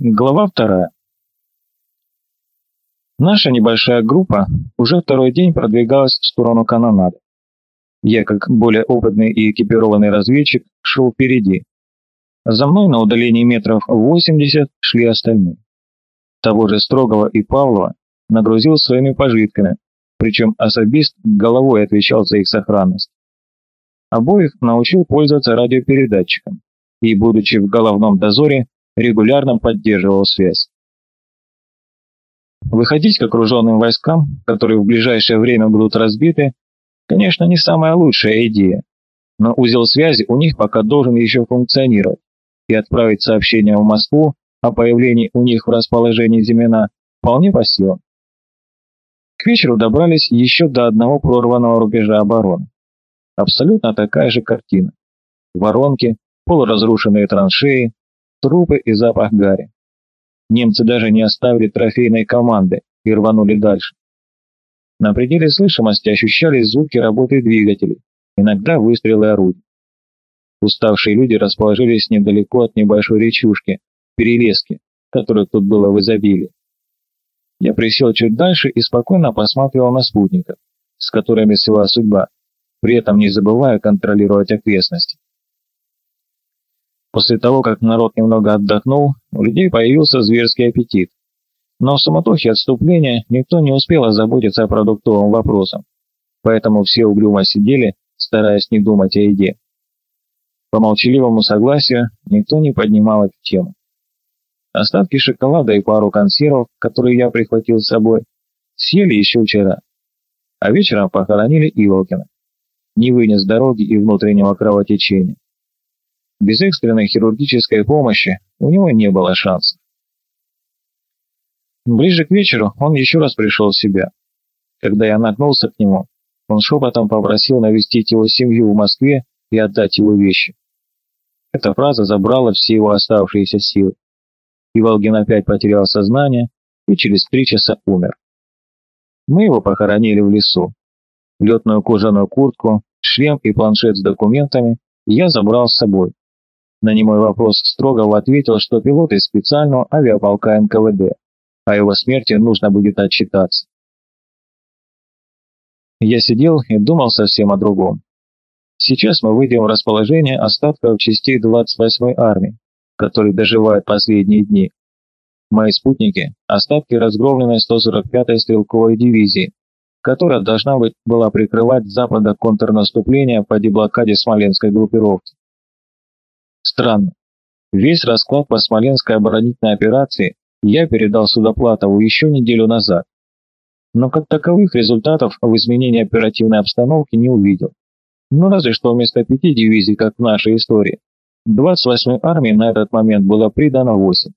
Глава вторая. Наша небольшая группа уже второй день продвигалась в сторону канонады. Я, как более опытный и экипированный разведчик, шел впереди. За мной на удалении метров 80 шли остальные. Того же Строгова и Павлова нагрузил своими пожитками, причем особист головой отвечал за их сохранность. Обоих научил пользоваться радиопередатчиком и, будучи в головном дозоре, регулярно поддерживал связь. Выходить к окруженным войскам, которые в ближайшее время будут разбиты, конечно, не самая лучшая идея, но узел связи у них пока должен еще функционировать, и отправить сообщение в Москву о появлении у них в расположении Зимена вполне по силам. К вечеру добрались еще до одного прорванного рубежа обороны. Абсолютно такая же картина. Воронки, полуразрушенные траншеи, трупы и запах гари. Немцы даже не оставили трофейной команды и рванули дальше. На пределе слышимости ощущались звуки работы двигателей, иногда выстрелы орудий. Уставшие люди расположились недалеко от небольшой речушки, перелески, которых тут было в изобилии. Я присел чуть дальше и спокойно посматривал на спутников, с которыми свела судьба, при этом не забывая контролировать окрестности. После того, как народ немного отдохнул, у людей появился зверский аппетит. Но в суматохе отступления никто не успел озаботиться о продуктовом вопросе, поэтому все угрюмо сидели, стараясь не думать о еде. По молчаливому согласию никто не поднимал эту тему. Остатки шоколада и пару консервов, которые я прихватил с собой, съели еще вчера. А вечером похоронили Иволкина. Не вынес дороги и внутреннего кровотечения. Без экстренной хирургической помощи у него не было шансов. Ближе к вечеру он еще раз пришел в себя. Когда я нагнулся к нему, он шепотом попросил навестить его семью в Москве и отдать его вещи. Эта фраза забрала все его оставшиеся силы. Иволгин опять потерял сознание и через три часа умер. Мы его похоронили в лесу. Летную кожаную куртку, шлем и планшет с документами я забрал с собой. На немой вопрос Строгов ответил, что пилот из специального авиаполка НКВД. О его смерти нужно будет отчитаться. Я сидел и думал совсем о другом. Сейчас мы выйдем в расположение остатков частей 28-й армии, которые доживают последние дни. Мои спутники – остатки разгромленной 145-й стрелковой дивизии, которая должна быть была прикрывать с запада контрнаступление по деблокаде Смоленской группировки. Странно. Весь расклад по Смоленской оборонительной операции я передал Судоплатову еще неделю назад. Но как таковых результатов в изменении оперативной обстановки не увидел. Ну разве что вместо пяти дивизий, как в нашей истории, 28-й армии на этот момент было придано 8.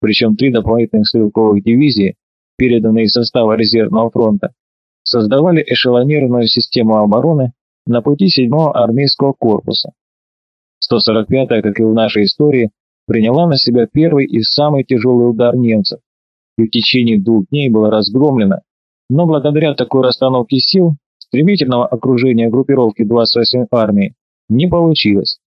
Причем три дополнительных стрелковых дивизии, переданные из состава резервного фронта, создавали эшелонированную систему обороны на пути 7-го армейского корпуса, 145-я, как и в нашей истории, приняла на себя первый и самый тяжелый удар немцев и в течение двух дней была разгромлена, но благодаря такой расстановке сил стремительного окружения группировки 28-й армии не получилось,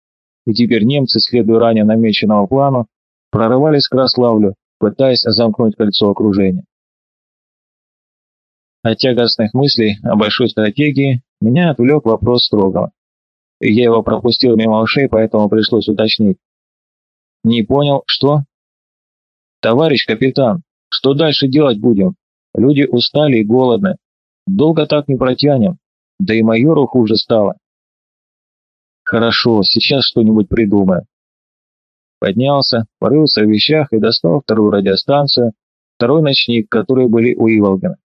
и теперь немцы, следуя ранее намеченного плану, прорывались к Краславлю, пытаясь замкнуть кольцо окружения. От тягостных мыслей о большой стратегии меня отвлек вопрос Строгова. Я его пропустил мимо ушей, поэтому пришлось уточнить. Не понял, что? Товарищ капитан, что дальше делать будем? Люди устали и голодны. Долго так не протянем. Да и майору хуже стало. Хорошо, сейчас что-нибудь придумаю. Поднялся, порылся в вещах и достал вторую радиостанцию, второй ночник, которые были у Иволгина.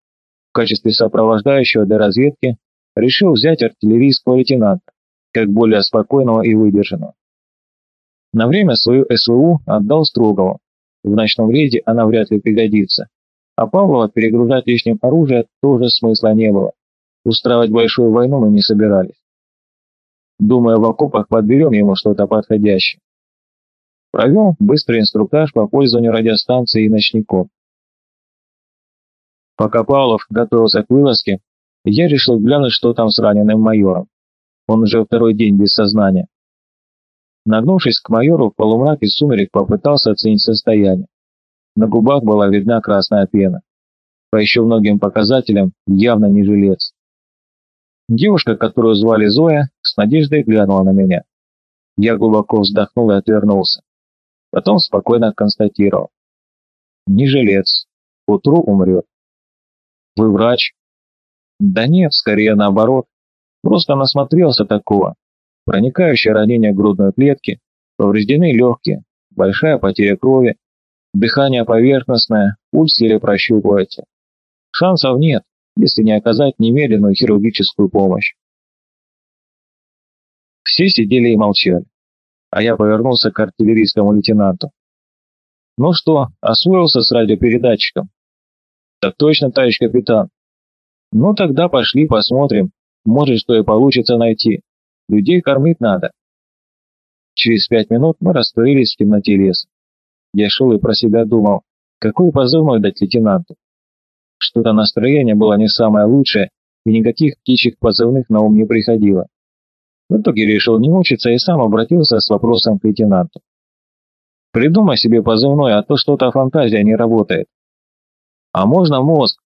В качестве сопровождающего для разведки решил взять артиллерийского лейтенанта как более спокойного и выдержанного. На время свою СВУ отдал Строгову. В ночном рейде она вряд ли пригодится. А Павлова перегружать лишним оружие тоже смысла не было. Устраивать большую войну мы не собирались. Думаю, в окопах подберем ему что-то подходящее. Провел быстрый инструктаж по пользованию радиостанции и ночником. Пока Павлов готовился к вылазке, я решил глянуть, что там с раненым майором. Он уже второй день без сознания. Нагнувшись к майору, в полумраке сумерек попытался оценить состояние. На губах была видна красная пена. По еще многим показателям явно не жилец. Девушка, которую звали Зоя, с надеждой глянула на меня. Я глубоко вздохнул и отвернулся. Потом спокойно констатировал. Не жилец. Утру умрет. Вы врач? Да нет, скорее наоборот. Просто насмотрелся такого. Проникающее ранение грудной клетки, повреждены легкие, большая потеря крови, дыхание поверхностное, пульс еле прощупывается. Шансов нет, если не оказать немедленную хирургическую помощь. Все сидели и молчали, а я повернулся к артиллерийскому лейтенанту. «Ну что, освоился с радиопередатчиком?» «Так точно, товарищ капитан». «Ну тогда пошли посмотрим, может, что и получится найти. Людей кормить надо». Через пять минут мы растворились в темноте леса. Я шел и про себя думал, какой позывной дать лейтенанту. Что-то настроение было не самое лучшее, и никаких птичьих позывных на ум не приходило. В итоге решил не мучиться и сам обратился с вопросом к лейтенанту. «Придумай себе позывной, а то что-то фантазия не работает». «А можно мозг?»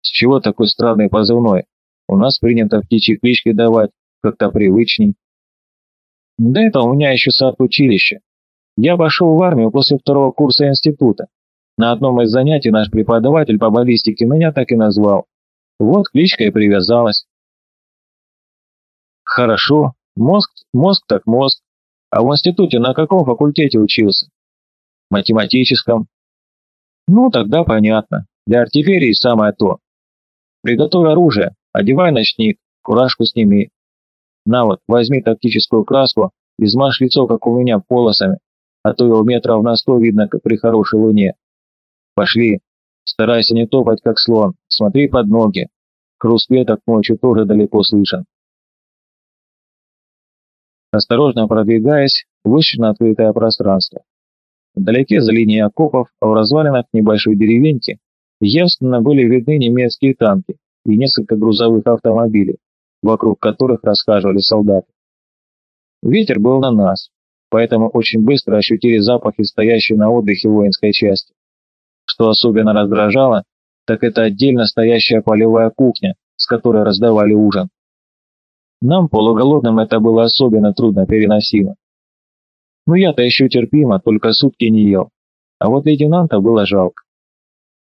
«С чего такой странный позывной? У нас принято птичьи клички давать, как-то привычней». «Да это у меня еще сад училища. Я пошел в армию после второго курса института. На одном из занятий наш преподаватель по баллистике меня так и назвал. Вот кличка и привязалась. Хорошо, мозг, мозг так мозг. А в институте на каком факультете учился? Математическом. Ну, тогда понятно. Для артиллерии самое то. Приготовь оружие, одевай ночник, куражку сними. На вот, возьми тактическую краску, измажь лицо, как у меня, полосами, а то его метров на сто видно, как при хорошей луне. Пошли. Старайся не топать, как слон. Смотри под ноги. Хруст веток ночью тоже далеко слышен. Осторожно продвигаясь, вышли на открытое пространство. Вдалеке за линией окопов, а в развалинах небольшой деревеньки, явственно были видны немецкие танки и несколько грузовых автомобилей, вокруг которых расхаживали солдаты. Ветер был на нас, поэтому очень быстро ощутили запахи стоящей на отдыхе воинской части. Что особенно раздражало, так это отдельно стоящая полевая кухня, с которой раздавали ужин. Нам, полуголодным, это было особенно трудно переносимо. Ну я-то еще терпимо, только сутки не ел. А вот лейтенанта было жалко.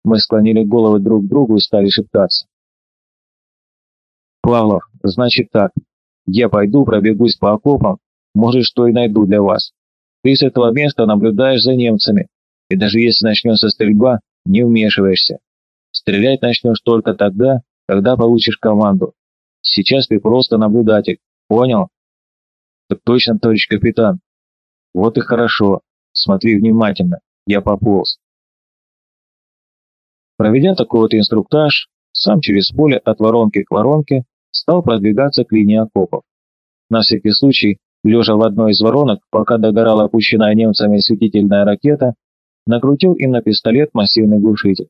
Мы склонили головы друг к другу и стали шептаться. «Павлов, значит так. Я пойду пробегусь по окопам, может, что и найду для вас. Ты с этого места наблюдаешь за немцами, и даже если начнется стрельба, не вмешиваешься. Стрелять начнешь только тогда, когда получишь команду. Сейчас ты просто наблюдатель, понял? Так точно, товарищ капитан. Вот и хорошо. Смотри внимательно, я пополз. Проведя такой вот инструктаж, сам через поле от воронки к воронке стал продвигаться к линии окопов. На всякий случай, лежа в одной из воронок, пока догорала опущенная немцами светительная ракета, накрутил им на пистолет массивный глушитель,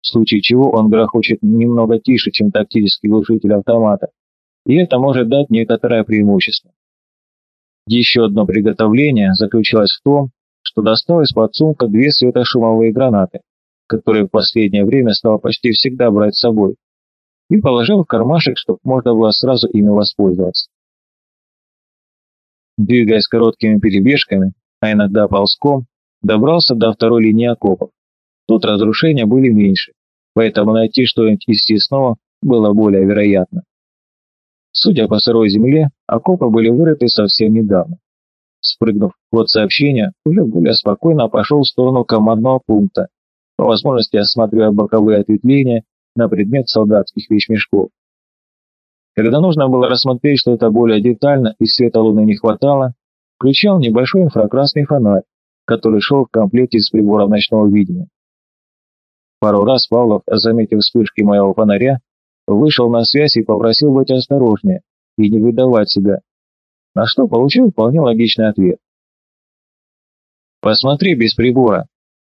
в случае чего он грохочет немного тише, чем тактический глушитель автомата, и это может дать некоторое преимущество. Еще одно приготовление заключалось в том, что достал из-под сумка две светошумовые гранаты, которые в последнее время стал почти всегда брать с собой, и положил в кармашек, чтобы можно было сразу ими воспользоваться. Двигаясь короткими перебежками, а иногда ползком, добрался до второй линии окопов. Тут разрушения были меньше, поэтому найти что-нибудь из съестного было более вероятно. Судя по сырой земле, окопы были вырыты совсем недавно. Спрыгнув в ход сообщения, уже более спокойно пошел в сторону командного пункта, по возможности осматривая боковые ответвления на предмет солдатских вещмешков. Когда нужно было рассмотреть что-то более детально и света луны не хватало, включал небольшой инфракрасный фонарь, который шел в комплекте с прибором ночного видения. Пару раз Павлов, заметив вспышки моего фонаря, вышел на связь и попросил быть осторожнее и не выдавать себя, на что получил вполне логичный ответ. «Посмотри без прибора.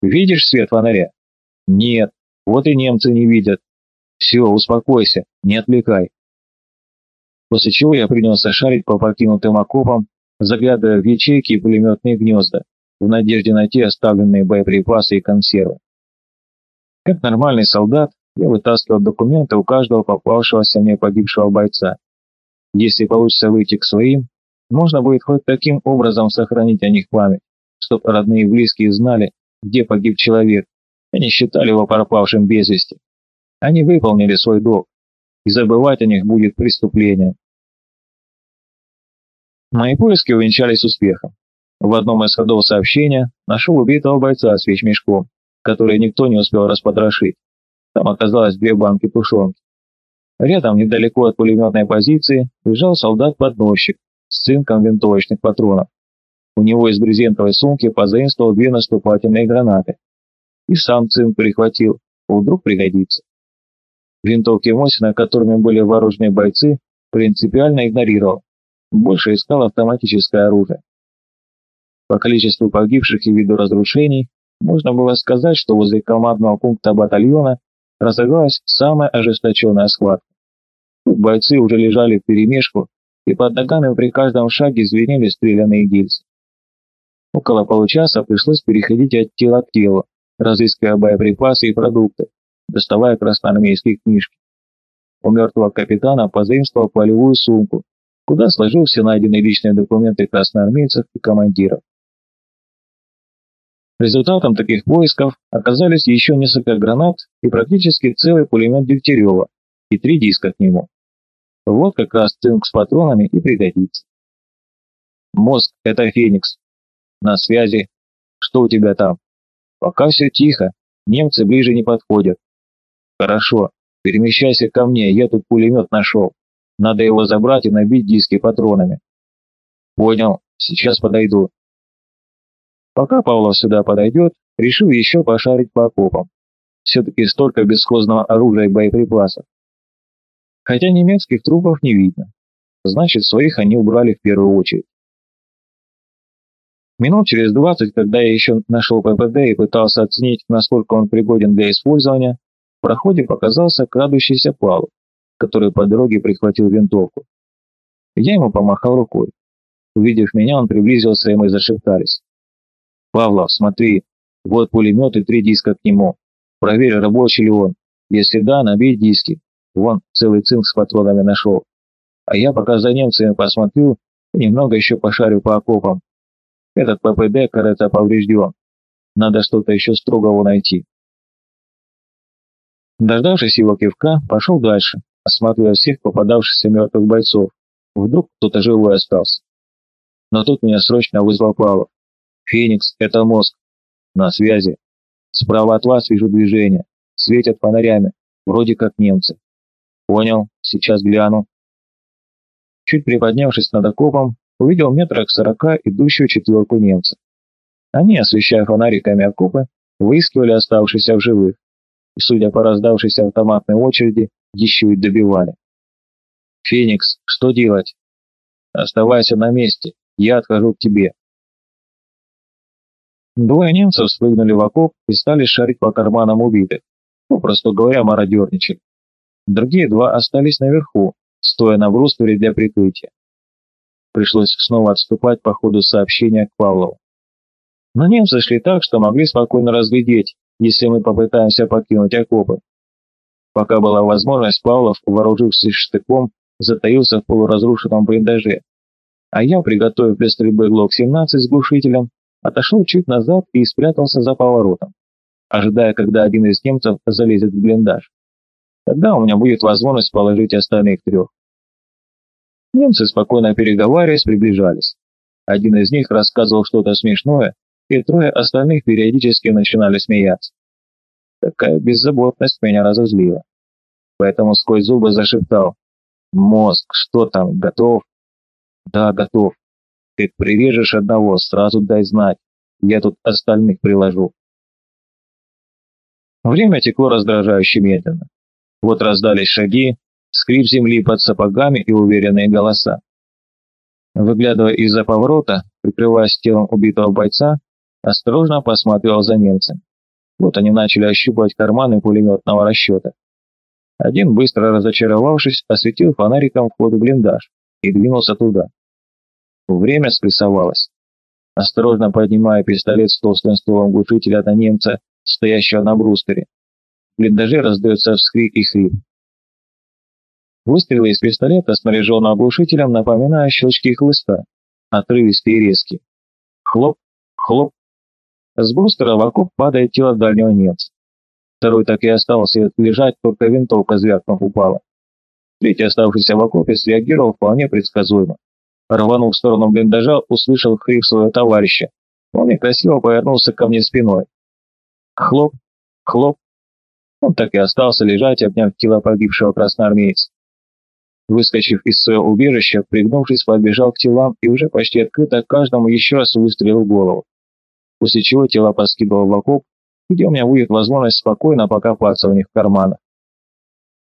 Видишь свет фонаря?» «Нет. Вот и немцы не видят. Все, успокойся, не отвлекай». После чего я принялся шарить по покинутым окопам, заглядывая в ячейки и пулеметные гнезда, в надежде найти оставленные боеприпасы и консервы. Как нормальный солдат, я вытаскивал документы у каждого попавшегося мне погибшего бойца. Если получится выйти к своим, можно будет хоть таким образом сохранить о них память, чтобы родные и близкие знали, где погиб человек, и не считали его пропавшим без вести. Они выполнили свой долг, и забывать о них будет преступлением. Мои поиски увенчались успехом. В одном из ходов сообщения нашел убитого бойца с вещмешком, который никто не успел распотрошить. Там оказалось две банки тушенки. Рядом, недалеко от пулеметной позиции, лежал солдат-подносчик с цинком винтовочных патронов. У него из брезентовой сумки позаимствовал две наступательные гранаты. И сам цинк прихватил, вдруг пригодится. Винтовки Мосина, которыми были вооружены бойцы, принципиально игнорировал. Больше искал автоматическое оружие. По количеству погибших и виду разрушений, можно было сказать, что возле командного пункта батальона разыгралась самая ожесточенная схватка. Тут бойцы уже лежали в перемешку, и под ногами при каждом шаге звенели стрелянные гильзы. Около получаса пришлось переходить от тела к телу, разыскивая боеприпасы и продукты, доставая красноармейские книжки. У мертвого капитана позаимствовал полевую сумку, куда сложил все найденные личные документы красноармейцев и командиров. Результатом таких поисков оказались еще несколько гранат и практически целый пулемет Дегтярева и три диска к нему. Вот как раз цинк с патронами и пригодится. Мозг — это Феникс. На связи. Что у тебя там? Пока все тихо, немцы ближе не подходят. Хорошо, перемещайся ко мне, я тут пулемет нашел. Надо его забрать и набить диски патронами. Понял, сейчас подойду. Пока Павлов сюда подойдет, решил еще пошарить по окопам. Все-таки столько бесхозного оружия и боеприпасов. Хотя немецких трупов не видно. Значит, своих они убрали в первую очередь. Минут через двадцать, когда я еще нашел ППД и пытался оценить, насколько он пригоден для использования, проходе показался крадущийся Павлов, который по дороге прихватил винтовку. Я ему помахал рукой. Увидев меня, он приблизился, и мы зашептались. «Павлов, смотри, вот пулемет и три диска к нему. Проверь, рабочий ли он. Если да, набей диски. Вон, целый цинк с патронами нашел. А я пока за немцами посмотрю и немного еще пошарю по окопам. Этот ППД, кажется, поврежден. Надо что-то еще строгого найти». Дождавшись его кивка, пошел дальше, осматривая всех попадавшихся мертвых бойцов. Вдруг кто-то живой остался. Но тут меня срочно вызвал Павлов. «Феникс, это мозг. На связи. Справа от вас вижу движение. Светят фонарями. Вроде как немцы. Понял. Сейчас гляну». Чуть приподнявшись над окопом, увидел метрах сорока идущую четверку немцев. Они, освещая фонариками окопы, выискивали оставшихся в живых, и, судя по раздавшейся автоматной очереди, еще и добивали. «Феникс, что делать?» «Оставайся на месте, я отхожу к тебе», Двое немцев спрыгнули в окоп и стали шарить по карманам убитых, попросту говоря, мародерничали. Другие два остались наверху, стоя на бруствере для прикрытия. Пришлось снова отступать по ходу сообщения к Павлову. Но немцы шли так, что могли спокойно разглядеть, если мы попытаемся покинуть окопы. Пока была возможность, Павлов, вооружившись штыком, затаился в полуразрушенном блиндаже, а я, приготовив для стрельбы ГЛОК-17 с глушителем, отошел чуть назад и спрятался за поворотом, ожидая, когда один из немцев залезет в блиндаж. Тогда у меня будет возможность положить остальных трех. Немцы, спокойно переговариваясь, приближались. Один из них рассказывал что-то смешное, и трое остальных периодически начинали смеяться. Такая беззаботность меня разозлила. Поэтому сквозь зубы зашептал. «Мозг, что там, готов?» «Да, готов. Как прирежешь одного, сразу дай знать. Я тут остальных приложу. Время текло раздражающе медленно. Вот раздались шаги, скрип земли под сапогами и уверенные голоса. Выглядывая из-за поворота, прикрываясь телом убитого бойца, осторожно посмотрел за немцами. Вот они начали ощупывать карманы пулеметного расчета. Один, быстро разочаровавшись, осветил фонариком вход в блиндаж и двинулся туда. Время спрессовалось. осторожно поднимая пистолет с толстым стволом глушителя на немца, стоящего на брустере. В блиндаже раздается вскрик и хрип. Выстрелы из пистолета, снаряженного глушителем, напоминают щелчки хлыста, отрывистые и резкие. Хлоп, хлоп. С брустера в окоп падает тело дальнего немца. Второй так и остался лежать, только винтовка звякнув упала. Третий, оставшийся в окопе, среагировал вполне предсказуемо. Рванув в сторону блиндажа, услышал хрип своего товарища. Он некрасиво повернулся ко мне спиной. Хлоп, хлоп. Он так и остался лежать, обняв тело погибшего красноармейца. Выскочив из своего убежища, пригнувшись, подбежал к телам и уже почти открыто каждому еще раз выстрелил в голову. После чего тело поскидывал в окоп, где у меня будет возможность спокойно покопаться у них в карманах.